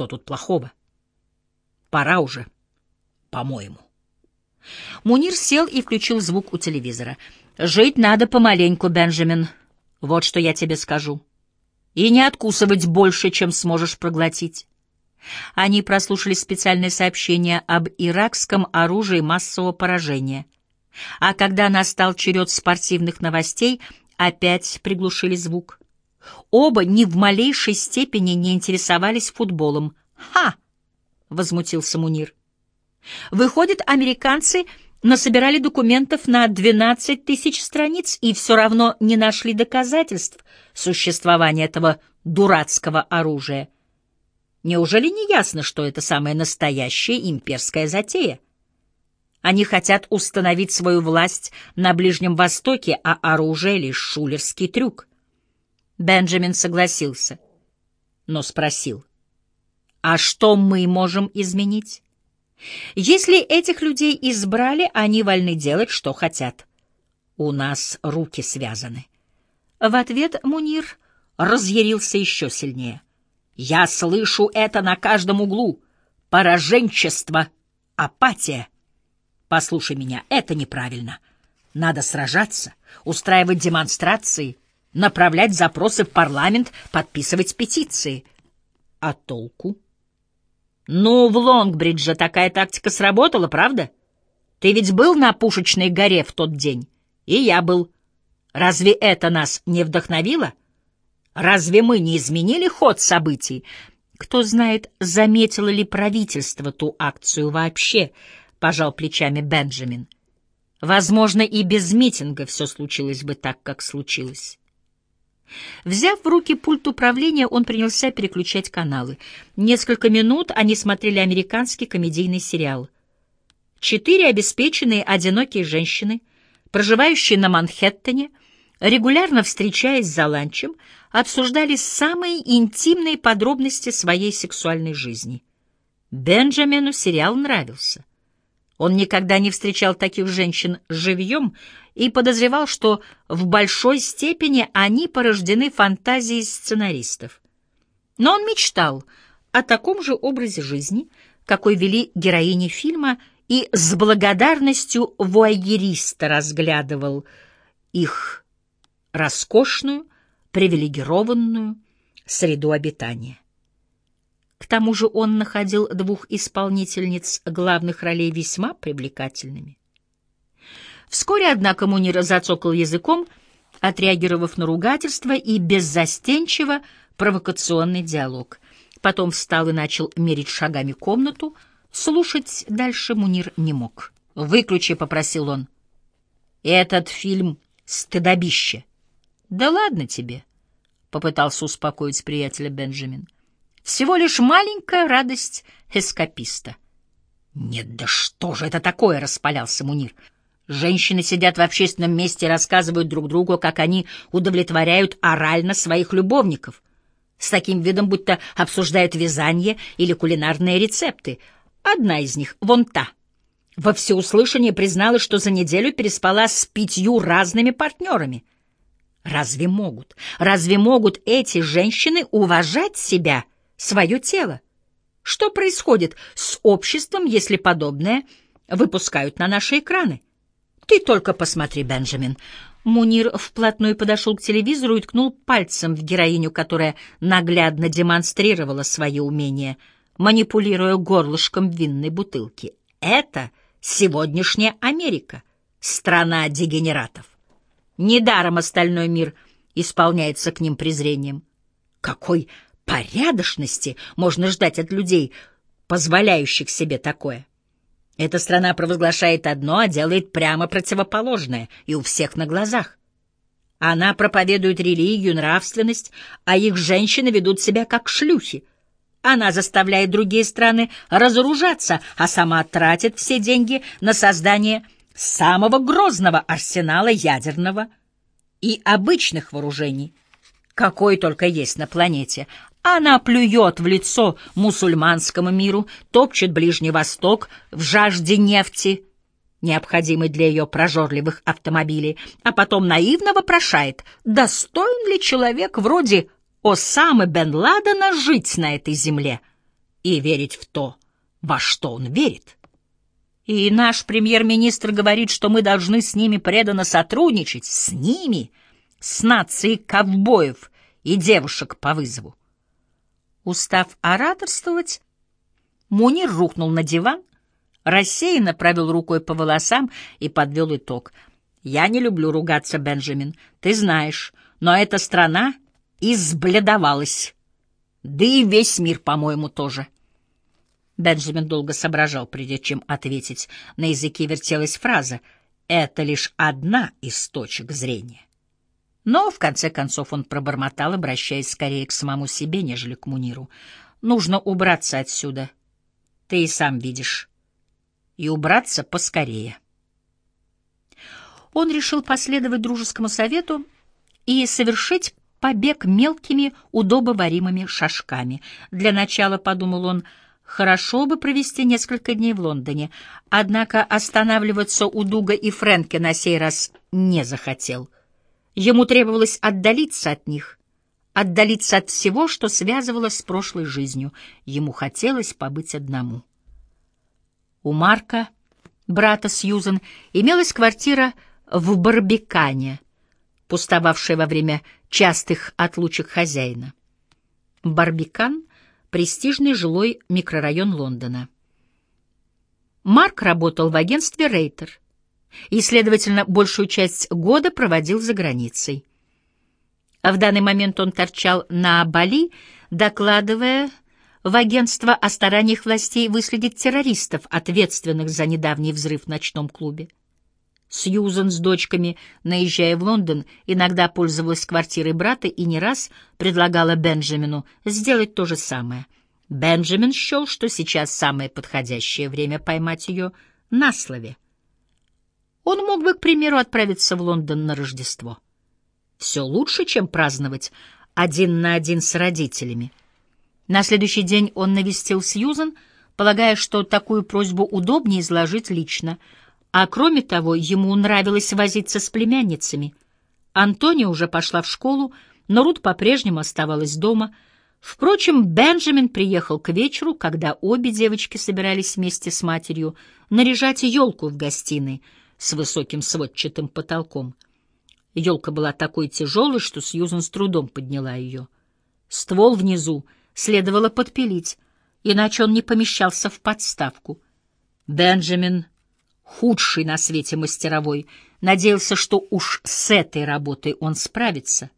Что тут плохого? Пора уже, по-моему. Мунир сел и включил звук у телевизора. «Жить надо помаленьку, Бенджамин. Вот что я тебе скажу. И не откусывать больше, чем сможешь проглотить». Они прослушали специальное сообщение об иракском оружии массового поражения. А когда настал черед спортивных новостей, опять приглушили звук. Оба ни в малейшей степени не интересовались футболом. «Ха!» — возмутился Мунир. «Выходит, американцы насобирали документов на 12 тысяч страниц и все равно не нашли доказательств существования этого дурацкого оружия. Неужели не ясно, что это самая настоящая имперская затея? Они хотят установить свою власть на Ближнем Востоке, а оружие — лишь шулерский трюк. Бенджамин согласился, но спросил, а что мы можем изменить? Если этих людей избрали, они вольны делать, что хотят. У нас руки связаны. В ответ Мунир разъярился еще сильнее. Я слышу это на каждом углу. Пораженчество, апатия. Послушай меня, это неправильно. Надо сражаться, устраивать демонстрации, направлять запросы в парламент, подписывать петиции. А толку? Ну, в Лонгбридже такая тактика сработала, правда? Ты ведь был на Пушечной горе в тот день? И я был. Разве это нас не вдохновило? Разве мы не изменили ход событий? Кто знает, заметило ли правительство ту акцию вообще, пожал плечами Бенджамин. Возможно, и без митинга все случилось бы так, как случилось. Взяв в руки пульт управления, он принялся переключать каналы. Несколько минут они смотрели американский комедийный сериал. Четыре обеспеченные одинокие женщины, проживающие на Манхэттене, регулярно встречаясь за ланчем, обсуждали самые интимные подробности своей сексуальной жизни. Бенджамину сериал нравился. Он никогда не встречал таких женщин живьем и подозревал, что в большой степени они порождены фантазией сценаристов. Но он мечтал о таком же образе жизни, какой вели героини фильма, и с благодарностью вуайериста разглядывал их роскошную, привилегированную среду обитания. К тому же он находил двух исполнительниц главных ролей весьма привлекательными. Вскоре, однако, Мунир зацокал языком, отреагировав на ругательство и беззастенчиво провокационный диалог. Потом встал и начал мерить шагами комнату. Слушать дальше Мунир не мог. «Выключи», — попросил он. «Этот фильм — стыдобище». «Да ладно тебе», — попытался успокоить приятеля Бенджамин. Всего лишь маленькая радость эскаписта. «Нет, да что же это такое?» — распалялся Мунир. «Женщины сидят в общественном месте и рассказывают друг другу, как они удовлетворяют орально своих любовников. С таким видом, будто обсуждают вязание или кулинарные рецепты. Одна из них, вон та, во всеуслышание призналась, что за неделю переспала с пятью разными партнерами. Разве могут, разве могут эти женщины уважать себя?» Свое тело. Что происходит с обществом, если подобное выпускают на наши экраны? Ты только посмотри, Бенджамин. Мунир вплотную подошел к телевизору и ткнул пальцем в героиню, которая наглядно демонстрировала свое умение, манипулируя горлышком винной бутылки. Это сегодняшняя Америка, страна дегенератов. Недаром остальной мир исполняется к ним презрением. Какой порядочности можно ждать от людей, позволяющих себе такое? Эта страна провозглашает одно, а делает прямо противоположное, и у всех на глазах. Она проповедует религию, нравственность, а их женщины ведут себя как шлюхи. Она заставляет другие страны разоружаться, а сама тратит все деньги на создание самого грозного арсенала ядерного и обычных вооружений, какой только есть на планете, она плюет в лицо мусульманскому миру, топчет Ближний Восток в жажде нефти, необходимой для ее прожорливых автомобилей, а потом наивно вопрошает, достоин ли человек вроде Осамы бен Ладена жить на этой земле. и верить в то, во что он верит. И наш премьер-министр говорит, что мы должны с ними преданно сотрудничать, с ними, с нацией ковбоев и девушек по вызову. Устав ораторствовать, Мунир рухнул на диван, рассеянно провел рукой по волосам и подвел итог. «Я не люблю ругаться, Бенджамин, ты знаешь, но эта страна избледовалась. Да и весь мир, по-моему, тоже». Бенджамин долго соображал, прежде чем ответить. На языке вертелась фраза «Это лишь одна из точек зрения». Но, в конце концов, он пробормотал, обращаясь скорее к самому себе, нежели к Муниру. «Нужно убраться отсюда. Ты и сам видишь. И убраться поскорее». Он решил последовать дружескому совету и совершить побег мелкими, удобоваримыми шажками. Для начала, — подумал он, — Хорошо бы провести несколько дней в Лондоне, однако останавливаться у Дуга и Фрэнки на сей раз не захотел. Ему требовалось отдалиться от них, отдалиться от всего, что связывало с прошлой жизнью. Ему хотелось побыть одному. У Марка, брата Сьюзен, имелась квартира в Барбикане, пустовавшая во время частых отлучек хозяина. Барбикан — престижный жилой микрорайон Лондона. Марк работал в агентстве «Рейтер» и, следовательно, большую часть года проводил за границей. В данный момент он торчал на Бали, докладывая в агентство о стараниях властей выследить террористов, ответственных за недавний взрыв в ночном клубе. Сьюзан с дочками, наезжая в Лондон, иногда пользовалась квартирой брата и не раз предлагала Бенджамину сделать то же самое. Бенджамин счел, что сейчас самое подходящее время поймать ее на слове. Он мог бы, к примеру, отправиться в Лондон на Рождество. Все лучше, чем праздновать один на один с родителями. На следующий день он навестил Сьюзан, полагая, что такую просьбу удобнее изложить лично — а кроме того, ему нравилось возиться с племянницами. Антония уже пошла в школу, но Рут по-прежнему оставалась дома. Впрочем, Бенджамин приехал к вечеру, когда обе девочки собирались вместе с матерью наряжать елку в гостиной с высоким сводчатым потолком. Елка была такой тяжелой, что Сьюзан с трудом подняла ее. Ствол внизу следовало подпилить, иначе он не помещался в подставку. Бенджамин худший на свете мастеровой, надеялся, что уж с этой работой он справится.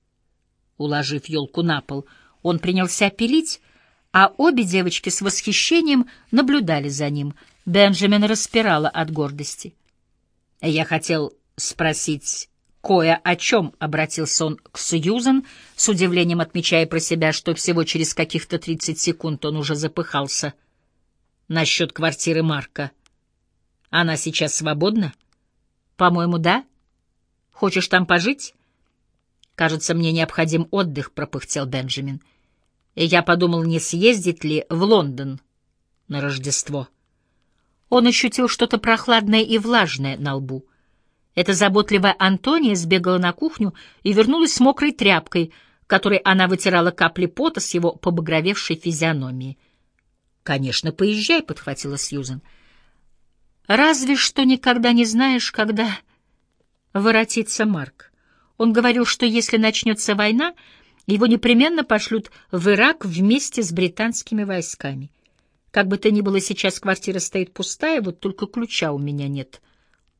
Уложив елку на пол, он принялся пилить, а обе девочки с восхищением наблюдали за ним. Бенджамин распирала от гордости. «Я хотел спросить кое о чем», — обратился он к Сьюзен, с удивлением отмечая про себя, что всего через каких-то тридцать секунд он уже запыхался. «Насчет квартиры Марка». Она сейчас свободна? По-моему, да. Хочешь там пожить? Кажется, мне необходим отдых, пропыхтел Бенджамин. И я подумал, не съездить ли в Лондон на Рождество. Он ощутил что-то прохладное и влажное на лбу. Эта заботливая Антония сбегала на кухню и вернулась с мокрой тряпкой, которой она вытирала капли пота с его побагровевшей физиономии. «Конечно, поезжай», — подхватила Сьюзен. Разве что никогда не знаешь, когда воротится Марк. Он говорил, что если начнется война, его непременно пошлют в Ирак вместе с британскими войсками. Как бы то ни было, сейчас квартира стоит пустая, вот только ключа у меня нет.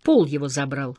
Пол его забрал.